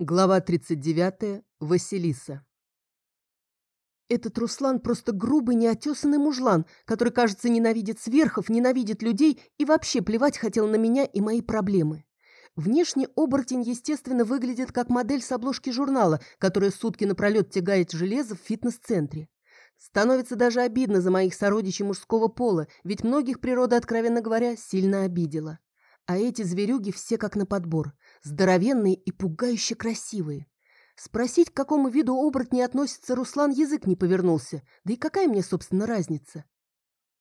Глава 39. Василиса. Этот Руслан просто грубый, неотесанный мужлан, который, кажется, ненавидит сверхов, ненавидит людей и вообще плевать хотел на меня и мои проблемы. Внешне оборотень, естественно, выглядит как модель с обложки журнала, которая сутки напролет тягает железо в фитнес-центре. Становится даже обидно за моих сородичей мужского пола, ведь многих природа, откровенно говоря, сильно обидела. А эти зверюги все как на подбор, здоровенные и пугающе красивые. Спросить, к какому виду оборотней относится Руслан, язык не повернулся. Да и какая мне, собственно, разница?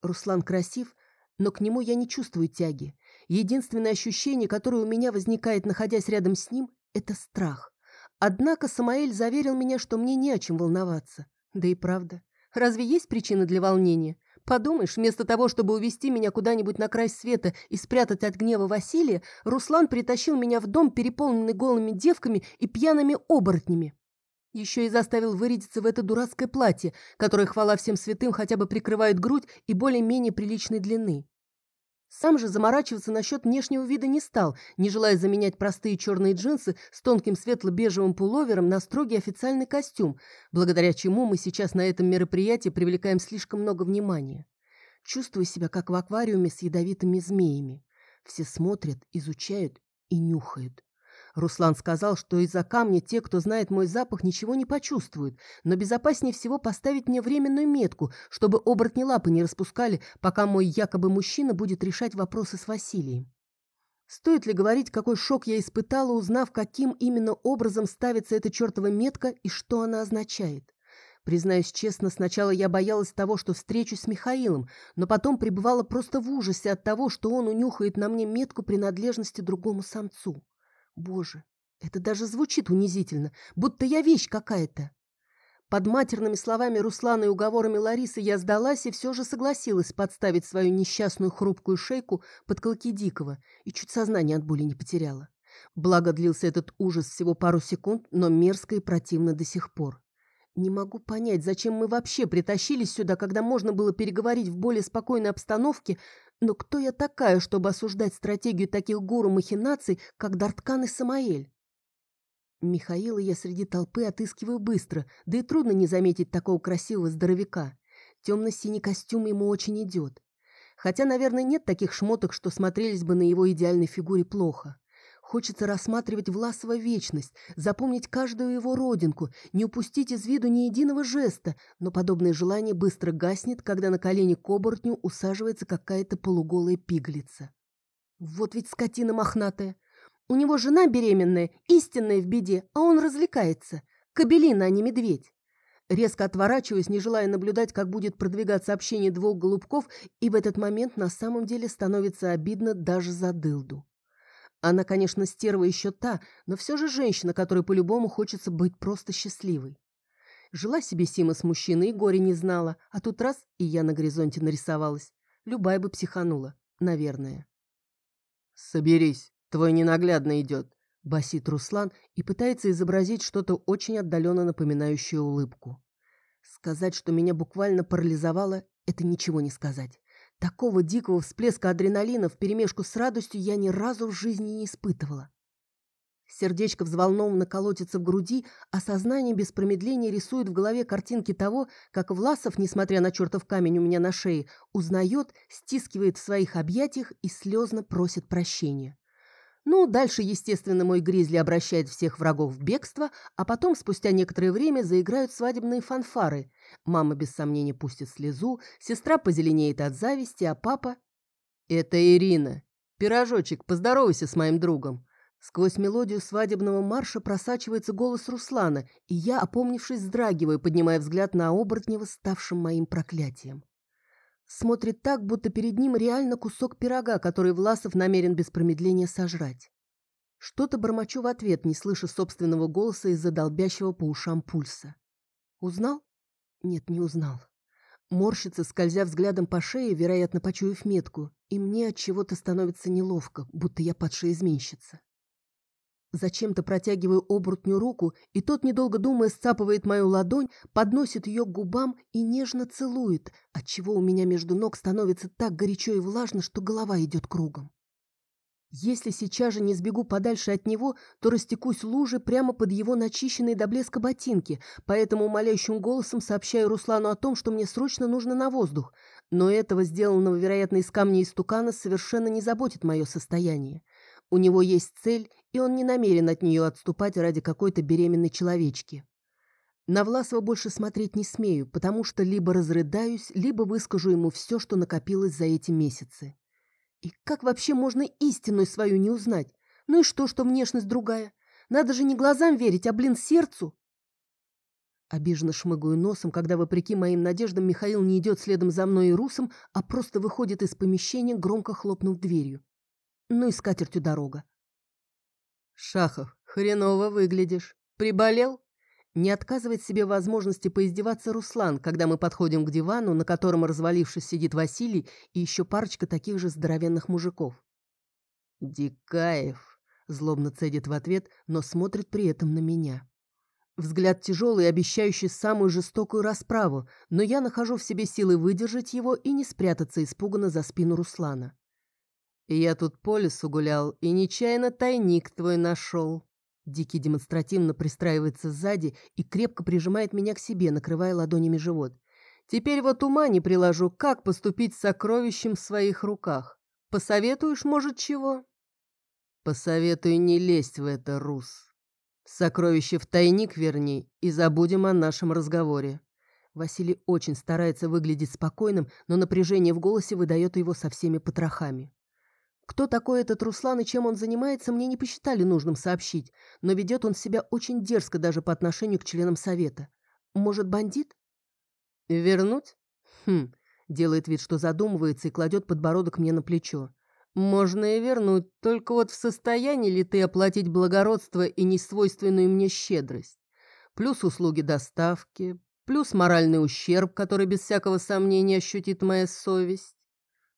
Руслан красив, но к нему я не чувствую тяги. Единственное ощущение, которое у меня возникает, находясь рядом с ним, это страх. Однако Самаэль заверил меня, что мне не о чем волноваться. Да и правда. Разве есть причина для волнения? Подумаешь, вместо того, чтобы увести меня куда-нибудь на край света и спрятать от гнева Василия, Руслан притащил меня в дом, переполненный голыми девками и пьяными оборотнями. Еще и заставил вырядиться в это дурацкое платье, которое, хвала всем святым, хотя бы прикрывает грудь и более-менее приличной длины. Сам же заморачиваться насчет внешнего вида не стал, не желая заменять простые черные джинсы с тонким светло-бежевым пуловером на строгий официальный костюм, благодаря чему мы сейчас на этом мероприятии привлекаем слишком много внимания. Чувствую себя как в аквариуме с ядовитыми змеями. Все смотрят, изучают и нюхают. Руслан сказал, что из-за камня те, кто знает мой запах, ничего не почувствуют, но безопаснее всего поставить мне временную метку, чтобы оборотни лапы не распускали, пока мой якобы мужчина будет решать вопросы с Василием. Стоит ли говорить, какой шок я испытала, узнав, каким именно образом ставится эта чертова метка и что она означает? Признаюсь честно, сначала я боялась того, что встречусь с Михаилом, но потом пребывала просто в ужасе от того, что он унюхает на мне метку принадлежности другому самцу. Боже, это даже звучит унизительно, будто я вещь какая-то. Под матерными словами Руслана и уговорами Ларисы я сдалась и все же согласилась подставить свою несчастную хрупкую шейку под клыки Дикого и чуть сознание от боли не потеряла. Благо длился этот ужас всего пару секунд, но мерзко и противно до сих пор. Не могу понять, зачем мы вообще притащились сюда, когда можно было переговорить в более спокойной обстановке, но кто я такая, чтобы осуждать стратегию таких гуру махинаций, как Дарткан и Самаэль? Михаила я среди толпы отыскиваю быстро, да и трудно не заметить такого красивого здоровяка. Темно-синий костюм ему очень идет. Хотя, наверное, нет таких шмоток, что смотрелись бы на его идеальной фигуре плохо. Хочется рассматривать Власова вечность, запомнить каждую его родинку, не упустить из виду ни единого жеста, но подобное желание быстро гаснет, когда на колени к оборотню усаживается какая-то полуголая пиглица. Вот ведь скотина мохнатая. У него жена беременная, истинная в беде, а он развлекается. Кобелина, а не медведь. Резко отворачиваюсь, не желая наблюдать, как будет продвигаться общение двух голубков, и в этот момент на самом деле становится обидно даже за дылду. Она, конечно, стерва еще та, но все же женщина, которой по-любому хочется быть просто счастливой. Жила себе Сима с мужчиной и горе не знала, а тут раз и я на горизонте нарисовалась. Любая бы психанула, наверное. «Соберись, твой ненаглядно идет», — басит Руслан и пытается изобразить что-то очень отдаленно напоминающее улыбку. Сказать, что меня буквально парализовало, это ничего не сказать. Такого дикого всплеска адреналина вперемешку с радостью я ни разу в жизни не испытывала. Сердечко взволнованно колотится в груди, а сознание без промедления рисует в голове картинки того, как Власов, несмотря на чертов камень у меня на шее, узнает, стискивает в своих объятиях и слезно просит прощения. Ну, дальше, естественно, мой гризли обращает всех врагов в бегство, а потом, спустя некоторое время, заиграют свадебные фанфары. Мама, без сомнения, пустит слезу, сестра позеленеет от зависти, а папа... «Это Ирина. Пирожочек, поздоровайся с моим другом». Сквозь мелодию свадебного марша просачивается голос Руслана, и я, опомнившись, вздрагиваю, поднимая взгляд на оборотнева, ставшим моим проклятием. Смотрит так, будто перед ним реально кусок пирога, который Власов намерен без промедления сожрать. Что-то бормочу в ответ, не слыша собственного голоса из-за долбящего по ушам пульса. Узнал? Нет, не узнал. Морщится, скользя взглядом по шее, вероятно, почуяв метку, и мне от чего-то становится неловко, будто я падшая изменщица. Зачем-то протягиваю оборотню руку, и тот, недолго думая, сцапывает мою ладонь, подносит ее к губам и нежно целует, отчего у меня между ног становится так горячо и влажно, что голова идет кругом. Если сейчас же не сбегу подальше от него, то растекусь луже прямо под его начищенные до блеска ботинки, поэтому умоляющим голосом сообщаю Руслану о том, что мне срочно нужно на воздух. Но этого, сделанного, вероятно, из камня и стукана, совершенно не заботит мое состояние. У него есть цель, и он не намерен от нее отступать ради какой-то беременной человечки. На Власова больше смотреть не смею, потому что либо разрыдаюсь, либо выскажу ему все, что накопилось за эти месяцы. И как вообще можно истинную свою не узнать? Ну и что, что внешность другая? Надо же не глазам верить, а, блин, сердцу. Обиженно шмыгаю носом, когда, вопреки моим надеждам, Михаил не идет следом за мной и Русом, а просто выходит из помещения, громко хлопнув дверью. Ну и скатертью дорога. «Шахов, хреново выглядишь. Приболел?» Не отказывает себе возможности поиздеваться Руслан, когда мы подходим к дивану, на котором, развалившись, сидит Василий и еще парочка таких же здоровенных мужиков. «Дикаев», — злобно цедит в ответ, но смотрит при этом на меня. Взгляд тяжелый, обещающий самую жестокую расправу, но я нахожу в себе силы выдержать его и не спрятаться испуганно за спину Руслана. «Я тут по лесу гулял и нечаянно тайник твой нашел», Дикий демонстративно пристраивается сзади и крепко прижимает меня к себе, накрывая ладонями живот. Теперь вот ума не приложу, как поступить с сокровищем в своих руках. Посоветуешь, может, чего? Посоветую не лезть в это, Рус. Сокровище в тайник верни и забудем о нашем разговоре. Василий очень старается выглядеть спокойным, но напряжение в голосе выдает его со всеми потрохами. Кто такой этот Руслан и чем он занимается, мне не посчитали нужным сообщить, но ведет он себя очень дерзко даже по отношению к членам совета. Может, бандит? Вернуть? Хм, делает вид, что задумывается и кладет подбородок мне на плечо. Можно и вернуть, только вот в состоянии ли ты оплатить благородство и несвойственную мне щедрость? Плюс услуги доставки, плюс моральный ущерб, который без всякого сомнения ощутит моя совесть.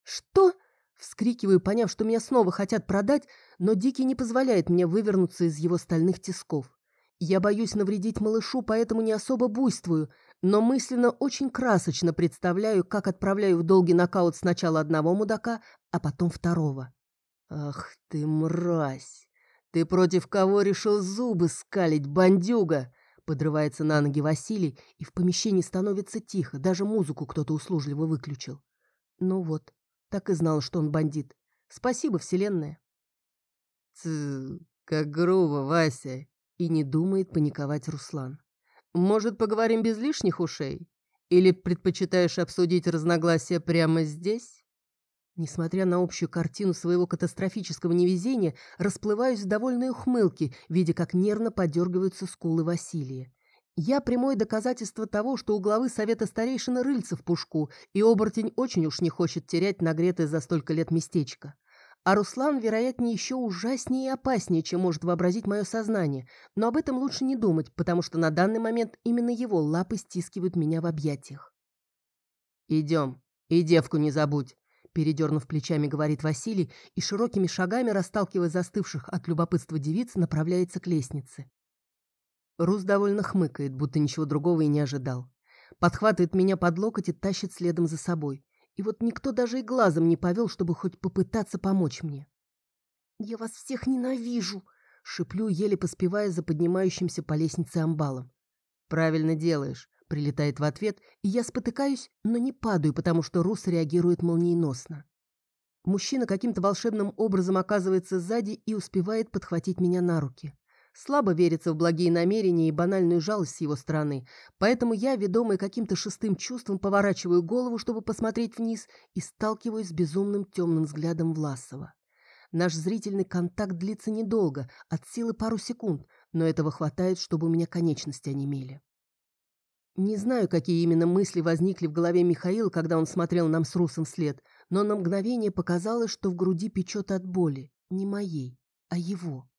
Что? Вскрикиваю, поняв, что меня снова хотят продать, но Дикий не позволяет мне вывернуться из его стальных тисков. Я боюсь навредить малышу, поэтому не особо буйствую, но мысленно очень красочно представляю, как отправляю в долгий нокаут сначала одного мудака, а потом второго. «Ах ты, мразь! Ты против кого решил зубы скалить, бандюга?» Подрывается на ноги Василий, и в помещении становится тихо, даже музыку кто-то услужливо выключил. Ну вот, так и знал, что он бандит. Спасибо, Вселенная. Ц, как грубо, Вася. И не думает паниковать Руслан. Может, поговорим без лишних ушей? Или предпочитаешь обсудить разногласия прямо здесь? Несмотря на общую картину своего катастрофического невезения, расплываюсь в довольной ухмылке, видя, как нервно подергиваются скулы Василия. Я прямое доказательство того, что у главы совета старейшина рыльца в пушку, и оборотень очень уж не хочет терять нагретое за столько лет местечко. А Руслан, вероятнее, еще ужаснее и опаснее, чем может вообразить мое сознание, но об этом лучше не думать, потому что на данный момент именно его лапы стискивают меня в объятиях. «Идем, и девку не забудь», — передернув плечами, говорит Василий и широкими шагами, расталкивая застывших от любопытства девиц, направляется к лестнице. Рус довольно хмыкает, будто ничего другого и не ожидал. Подхватывает меня под локоть и тащит следом за собой. И вот никто даже и глазом не повел, чтобы хоть попытаться помочь мне. «Я вас всех ненавижу!» — шиплю, еле поспевая за поднимающимся по лестнице амбалом. «Правильно делаешь», — прилетает в ответ, и я спотыкаюсь, но не падаю, потому что Рус реагирует молниеносно. Мужчина каким-то волшебным образом оказывается сзади и успевает подхватить меня на руки. Слабо верится в благие намерения и банальную жалость с его стороны, поэтому я, ведомый каким-то шестым чувством, поворачиваю голову, чтобы посмотреть вниз, и сталкиваюсь с безумным темным взглядом Власова. Наш зрительный контакт длится недолго, от силы пару секунд, но этого хватает, чтобы у меня конечности онемели. Не знаю, какие именно мысли возникли в голове Михаила, когда он смотрел нам с Русом вслед, но на мгновение показалось, что в груди печет от боли, не моей, а его.